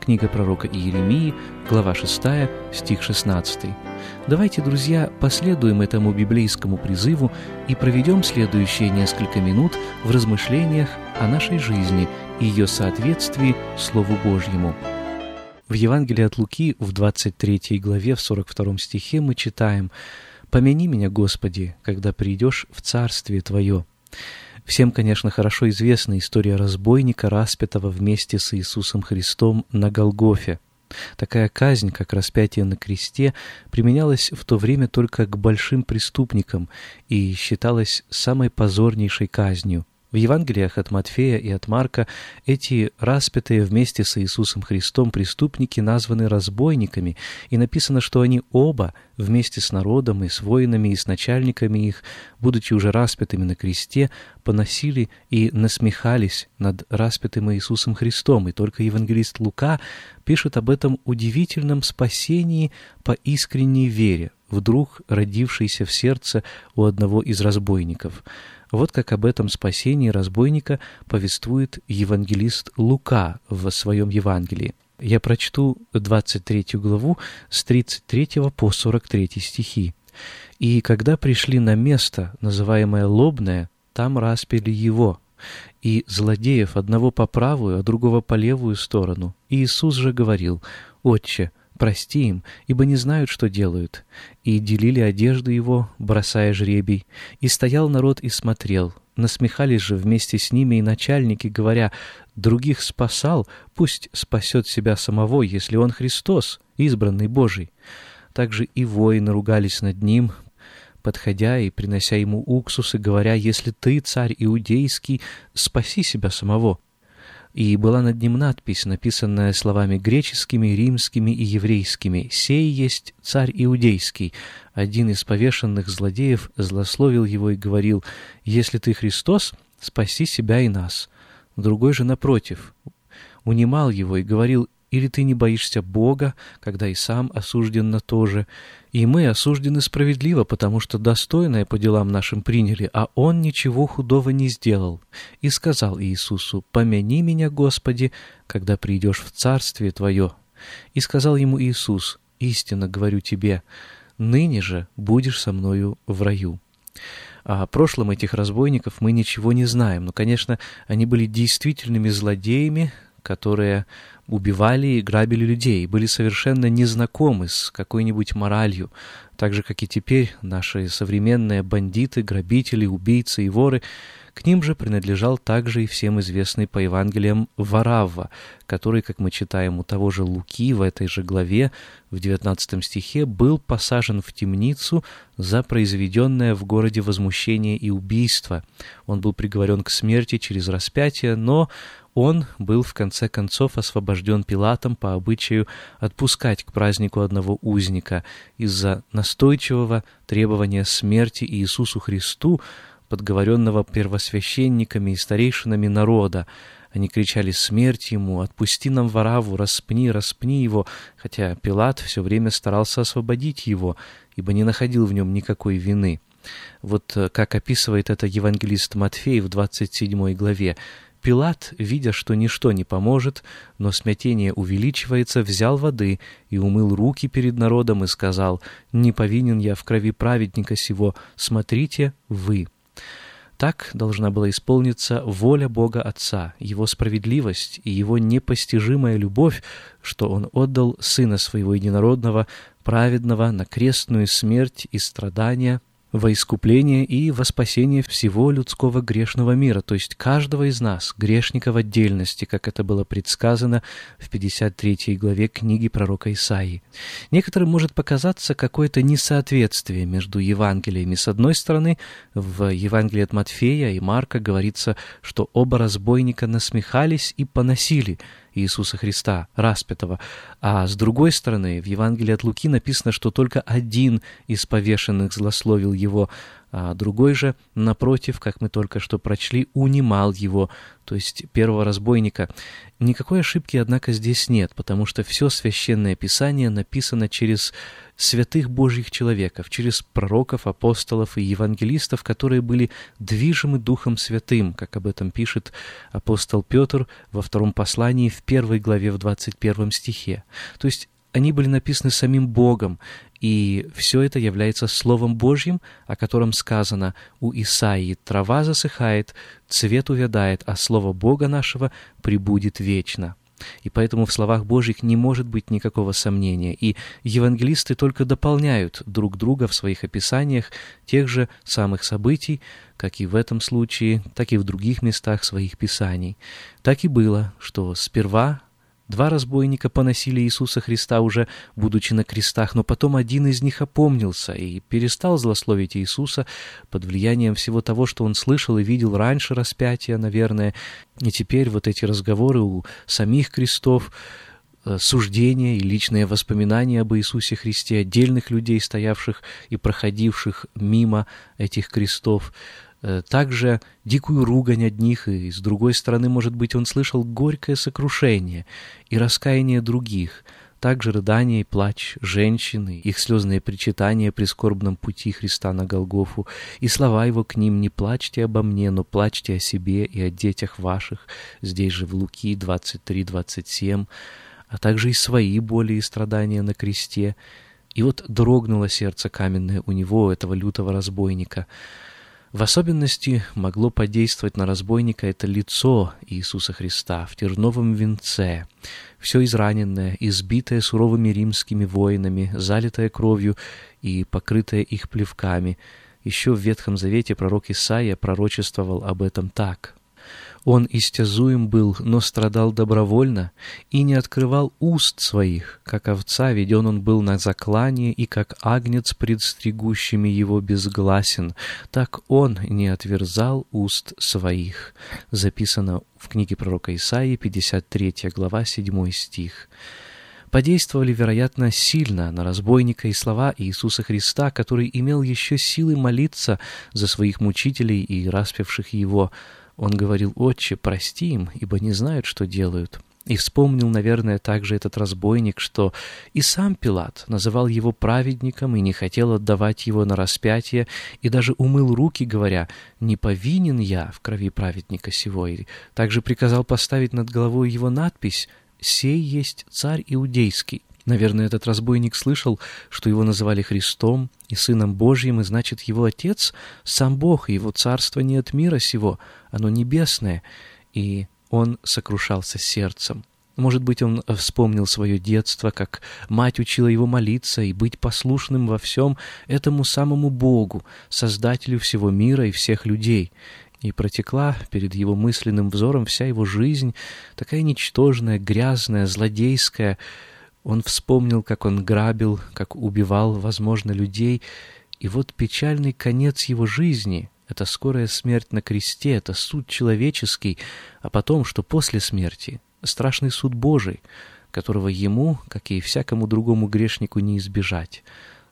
Книга пророка Иеремии, глава 6, стих 16. Давайте, друзья, последуем этому библейскому призыву и проведем следующие несколько минут в размышлениях о нашей жизни и ее соответствии Слову Божьему. В Евангелии от Луки в 23 главе, в 42 стихе мы читаем «Помяни меня, Господи, когда придешь в Царствие Твое». Всем, конечно, хорошо известна история разбойника, распятого вместе с Иисусом Христом на Голгофе. Такая казнь, как распятие на кресте, применялась в то время только к большим преступникам и считалась самой позорнейшей казнью. В Евангелиях от Матфея и от Марка эти распятые вместе с Иисусом Христом преступники названы разбойниками, и написано, что они оба вместе с народом и с воинами и с начальниками их, будучи уже распятыми на кресте, поносили и насмехались над распятым Иисусом Христом. И только евангелист Лука пишет об этом удивительном спасении по искренней вере, вдруг родившейся в сердце у одного из разбойников – вот как об этом спасении разбойника повествует евангелист Лука в своем Евангелии. Я прочту 23 главу с 33 по 43 стихи. «И когда пришли на место, называемое Лобное, там распили его, и злодеев одного по правую, а другого по левую сторону. И Иисус же говорил, «Отче, прости им, ибо не знают, что делают». И делили одежды его, бросая жребий. И стоял народ и смотрел. Насмехались же вместе с ними и начальники, говоря, «Других спасал, пусть спасет себя самого, если он Христос, избранный Божий». Также и воины ругались над ним, подходя и принося ему уксус и говоря, «Если ты, царь иудейский, спаси себя самого» и была над ним надпись, написанная словами греческими, римскими и еврейскими «Сей есть царь иудейский». Один из повешенных злодеев злословил его и говорил «Если ты Христос, спаси себя и нас». Другой же, напротив, унимал его и говорил или ты не боишься Бога, когда и сам осужден на то же? И мы осуждены справедливо, потому что достойное по делам нашим приняли, а Он ничего худого не сделал. И сказал Иисусу, «Помяни меня, Господи, когда придешь в Царствие Твое». И сказал ему Иисус, «Истинно говорю тебе, ныне же будешь со мною в раю». О прошлом этих разбойников мы ничего не знаем, но, конечно, они были действительными злодеями, которые убивали и грабили людей, были совершенно незнакомы с какой-нибудь моралью, так же, как и теперь наши современные бандиты, грабители, убийцы и воры. К ним же принадлежал также и всем известный по Евангелиям Варавва, который, как мы читаем у того же Луки в этой же главе, в 19 стихе, был посажен в темницу за произведенное в городе возмущение и убийство. Он был приговорен к смерти через распятие, но он был в конце концов освобожден Пилатом по обычаю отпускать к празднику одного узника из-за настойчивого требования смерти Иисусу Христу, подговоренного первосвященниками и старейшинами народа. Они кричали «Смерть ему! Отпусти нам Вараву! Распни, распни его!» Хотя Пилат все время старался освободить его, ибо не находил в нем никакой вины. Вот э, как описывает это евангелист Матфей в 27 главе. Пилат, видя, что ничто не поможет, но смятение увеличивается, взял воды и умыл руки перед народом и сказал, «Не повинен я в крови праведника сего, смотрите вы». Так должна была исполниться воля Бога Отца, Его справедливость и Его непостижимая любовь, что Он отдал Сына Своего Единородного, праведного, на крестную смерть и страдания во искупление и во спасение всего людского грешного мира, то есть каждого из нас, грешника в отдельности, как это было предсказано в 53 главе книги пророка Исаии. Некоторым может показаться какое-то несоответствие между Евангелиями. С одной стороны, в Евангелии от Матфея и Марка говорится, что оба разбойника насмехались и поносили, Иисуса Христа, распятого. А с другой стороны, в Евангелии от Луки написано, что только один из повешенных злословил его, а другой же, напротив, как мы только что прочли, унимал его, то есть первого разбойника. Никакой ошибки, однако, здесь нет, потому что все Священное Писание написано через святых Божьих человеков, через пророков, апостолов и евангелистов, которые были движимы Духом Святым, как об этом пишет апостол Петр во втором послании в первой главе в 21 стихе. То есть они были написаны самим Богом, и все это является Словом Божьим, о котором сказано у Исаии «Трава засыхает, цвет увядает, а Слово Бога нашего прибудет вечно». И поэтому в словах Божьих не может быть никакого сомнения, и евангелисты только дополняют друг друга в своих описаниях тех же самых событий, как и в этом случае, так и в других местах своих писаний. Так и было, что сперва Два разбойника поносили Иисуса Христа уже будучи на крестах, но потом один из них опомнился и перестал злословить Иисуса под влиянием всего того, что он слышал и видел раньше распятия, наверное. И теперь вот эти разговоры у самих крестов, э, суждения и личные воспоминания об Иисусе Христе, отдельных людей, стоявших и проходивших мимо этих крестов, также дикую ругань одних, и с другой стороны, может быть, он слышал горькое сокрушение и раскаяние других, также рыдание и плач женщины, их слезные причитания при скорбном пути Христа на Голгофу, и слова его к ним «Не плачьте обо мне, но плачьте о себе и о детях ваших», здесь же в Луки 23-27, а также и свои боли и страдания на кресте. И вот дрогнуло сердце каменное у него, этого лютого разбойника — в особенности могло подействовать на разбойника это лицо Иисуса Христа в терновом венце, все израненное, избитое суровыми римскими воинами, залитое кровью и покрытое их плевками. Еще в Ветхом Завете пророк Исаия пророчествовал об этом так. Он истязуем был, но страдал добровольно и не открывал уст своих, как овца веден он был на заклание, и как агнец пред стригущими его безгласен, так он не отверзал уст своих». Записано в книге пророка Исаии, 53 глава, 7 стих подействовали, вероятно, сильно на разбойника и слова Иисуса Христа, который имел еще силы молиться за своих мучителей и распявших его. Он говорил, «Отче, прости им, ибо не знают, что делают». И вспомнил, наверное, также этот разбойник, что и сам Пилат называл его праведником и не хотел отдавать его на распятие, и даже умыл руки, говоря, «Не повинен я в крови праведника сего». И также приказал поставить над головой его надпись «Сей есть царь иудейский». Наверное, этот разбойник слышал, что его называли Христом и Сыном Божьим, и значит, его Отец — сам Бог, и его царство не от мира сего, оно небесное, и он сокрушался сердцем. Может быть, он вспомнил свое детство, как мать учила его молиться и быть послушным во всем этому самому Богу, Создателю всего мира и всех людей. И протекла перед его мысленным взором вся его жизнь, такая ничтожная, грязная, злодейская, он вспомнил, как он грабил, как убивал, возможно, людей, и вот печальный конец его жизни — это скорая смерть на кресте, это суд человеческий, а потом, что после смерти — страшный суд Божий, которого ему, как и всякому другому грешнику, не избежать.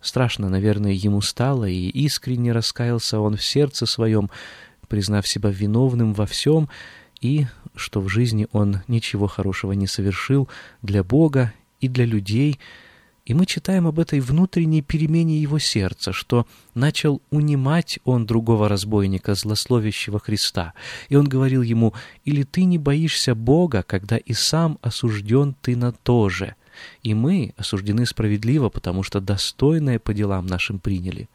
Страшно, наверное, ему стало, и искренне раскаялся он в сердце своем, признав себя виновным во всем, и что в жизни он ничего хорошего не совершил для Бога и для людей, и мы читаем об этой внутренней перемене его сердца, что начал унимать он другого разбойника, злословящего Христа. И он говорил ему, «Или ты не боишься Бога, когда и сам осужден ты на то же?» И мы осуждены справедливо, потому что достойное по делам нашим приняли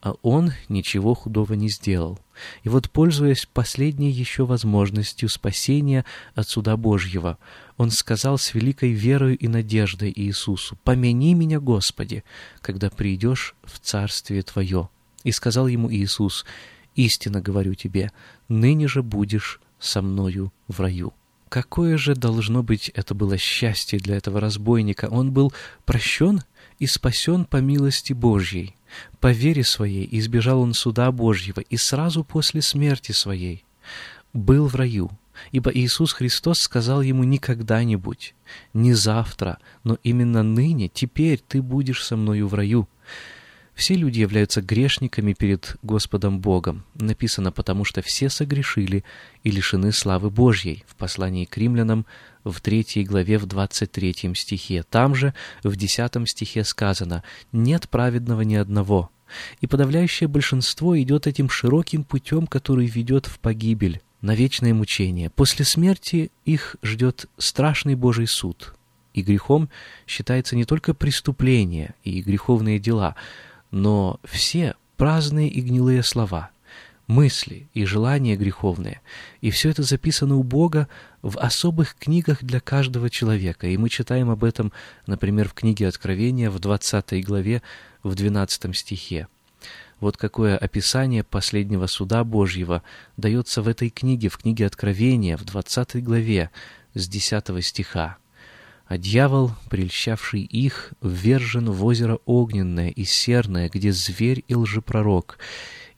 а он ничего худого не сделал. И вот, пользуясь последней еще возможностью спасения от суда Божьего, он сказал с великой верою и надеждой Иисусу, «Помяни меня, Господи, когда придешь в Царствие Твое». И сказал ему Иисус, «Истинно говорю тебе, ныне же будешь со мною в раю». Какое же должно быть это было счастье для этого разбойника? Он был прощен и спасен по милости Божьей. По вере своей избежал он суда Божьего и сразу после смерти своей был в раю. ибо Иисус Христос сказал ему не когда-нибудь, не завтра, но именно ныне, теперь ты будешь со мною в раю. Все люди являются грешниками перед Господом Богом. Написано, потому что все согрешили и лишены славы Божьей в послании к римлянам в 3 главе в 23 стихе. Там же в 10 стихе сказано «Нет праведного ни одного». И подавляющее большинство идет этим широким путем, который ведет в погибель, на вечное мучение. После смерти их ждет страшный Божий суд. И грехом считается не только преступление и греховные дела – но все праздные и гнилые слова, мысли и желания греховные, и все это записано у Бога в особых книгах для каждого человека. И мы читаем об этом, например, в книге Откровения в 20 главе, в 12 стихе. Вот какое описание последнего суда Божьего дается в этой книге, в книге Откровения, в 20 главе, с 10 стиха а дьявол, прельщавший их, ввержен в озеро огненное и серное, где зверь и лжепророк,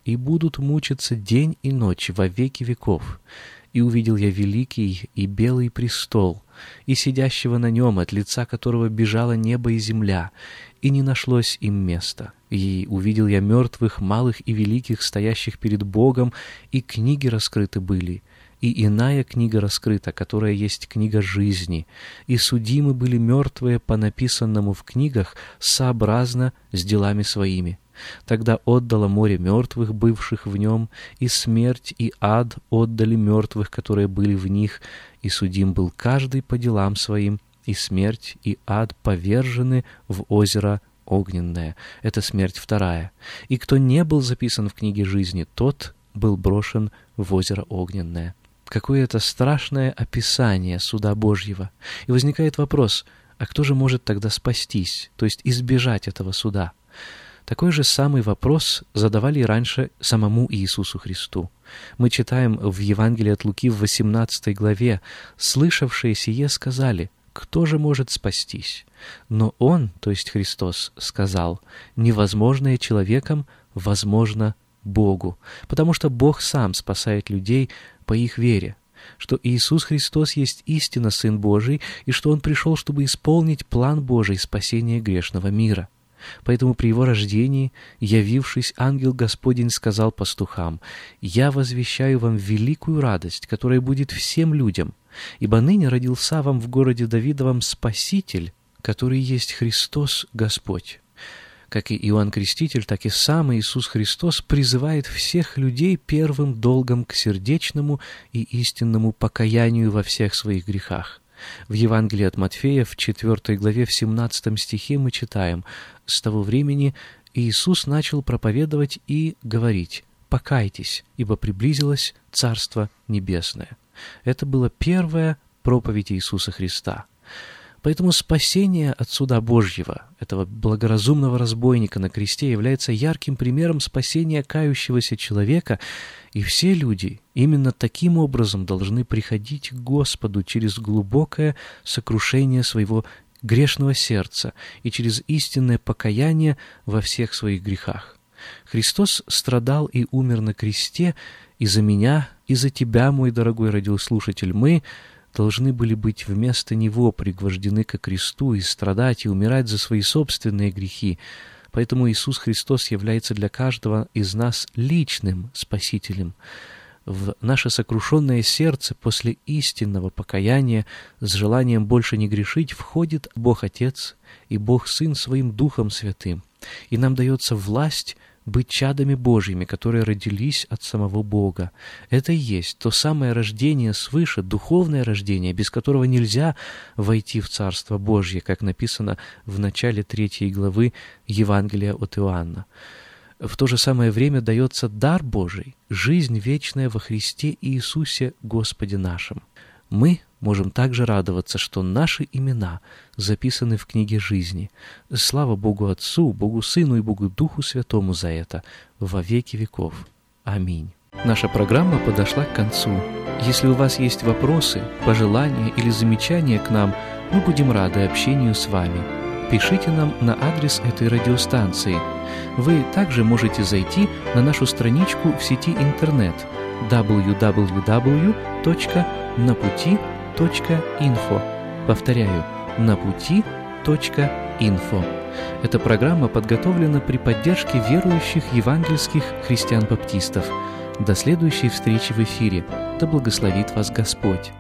и будут мучиться день и ночь во веки веков. И увидел я великий и белый престол, и сидящего на нем, от лица которого бежало небо и земля, и не нашлось им места. И увидел я мертвых, малых и великих, стоящих перед Богом, и книги раскрыты были, и иная книга раскрыта, которая есть книга жизни, и судимы были мертвые по написанному в книгах сообразно с делами своими. Тогда отдало море мертвых, бывших в нем, и смерть, и ад отдали мертвых, которые были в них, и судим был каждый по делам своим, и смерть, и ад повержены в озеро огненное. Это смерть вторая. И кто не был записан в книге жизни, тот был брошен в озеро огненное какое-то страшное описание суда Божьего. И возникает вопрос, а кто же может тогда спастись, то есть избежать этого суда? Такой же самый вопрос задавали раньше самому Иисусу Христу. Мы читаем в Евангелии от Луки в 18 главе, «Слышавшие сие сказали, кто же может спастись?» Но Он, то есть Христос, сказал, «Невозможное человеком возможно Богу, потому что Бог сам спасает людей по их вере, что Иисус Христос есть истинно Сын Божий и что Он пришел, чтобы исполнить план Божий спасения грешного мира. Поэтому при Его рождении, явившись, ангел Господень сказал пастухам, «Я возвещаю вам великую радость, которая будет всем людям, ибо ныне родился вам в городе Давидовом Спаситель, который есть Христос Господь». Как и Иоанн Креститель, так и сам Иисус Христос призывает всех людей первым долгом к сердечному и истинному покаянию во всех своих грехах. В Евангелии от Матфея в 4 главе в 17 стихе мы читаем «С того времени Иисус начал проповедовать и говорить «Покайтесь, ибо приблизилось Царство Небесное». Это была первая проповедь Иисуса Христа. Поэтому спасение от суда Божьего, этого благоразумного разбойника на кресте, является ярким примером спасения кающегося человека, и все люди именно таким образом должны приходить к Господу через глубокое сокрушение своего грешного сердца и через истинное покаяние во всех своих грехах. Христос страдал и умер на кресте, и за меня, и за тебя, мой дорогой радиослушатель, мы — должны были быть вместо него пригвождены ко кресту и страдать и умирать за свои собственные грехи. Поэтому Иисус Христос является для каждого из нас личным Спасителем. В наше сокрушенное сердце после истинного покаяния с желанием больше не грешить входит Бог Отец и Бог Сын Своим Духом Святым, и нам дается власть быть чадами Божьими, которые родились от самого Бога. Это и есть то самое рождение свыше, духовное рождение, без которого нельзя войти в Царство Божье, как написано в начале третьей главы Евангелия от Иоанна. В то же самое время дается дар Божий, жизнь вечная во Христе Иисусе Господе нашим. Мы можем также радоваться, что наши имена записаны в книге жизни. Слава Богу Отцу, Богу Сыну и Богу Духу Святому за это во веки веков. Аминь. Наша программа подошла к концу. Если у вас есть вопросы, пожелания или замечания к нам, мы будем рады общению с вами. пишите нам на адрес этой радиостанции. Вы также можете зайти на нашу страничку в сети интернет www.naputi.info. Повторяю, naputi.info. Эта программа подготовлена при поддержке верующих евангельских христиан-баптистов. До следующей встречи в эфире. Да благословит вас Господь!